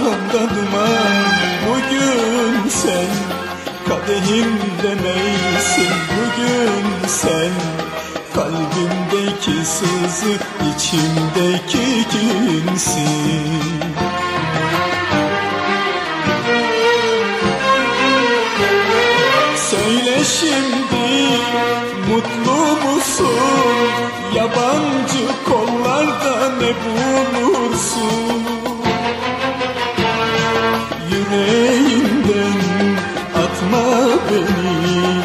Yanımda duman bugün sen Kadehimde meysin bugün sen. Kalbimdeki sızı içimdeki kimsin Yüreğinden atma beni.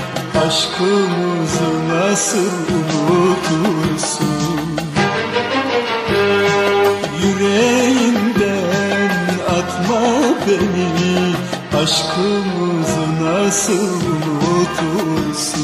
Aşkımızı nasıl unutursun? Yüreğinden atma beni. Aşkımızı nasıl unutursun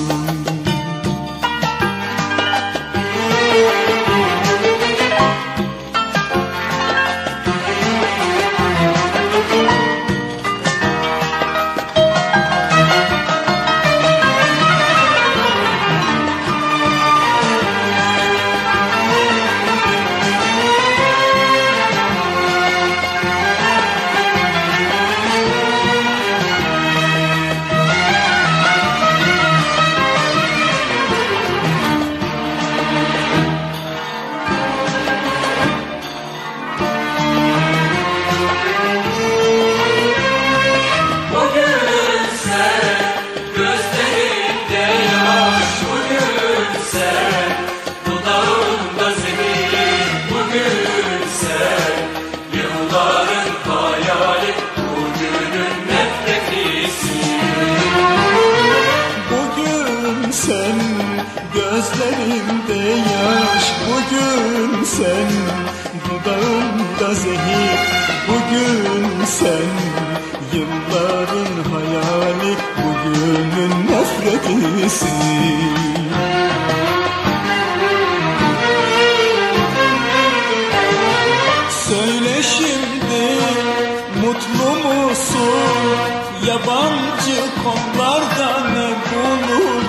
gözlerimde yaş Bugün sen dudağımda zehir Bugün sen yılların hayali Bugünün nefretisin Söyle şimdi mutlu musun? Yabancı kollarda ne bulursun?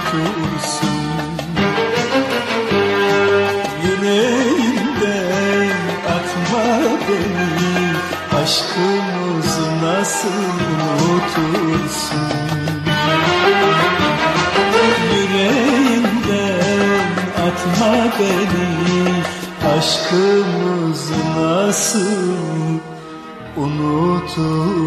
Unutursun? Yüreğinden atma beni Aşkımızı nasıl unutursun Yüreğinden atma beni Aşkımızı nasıl unutursun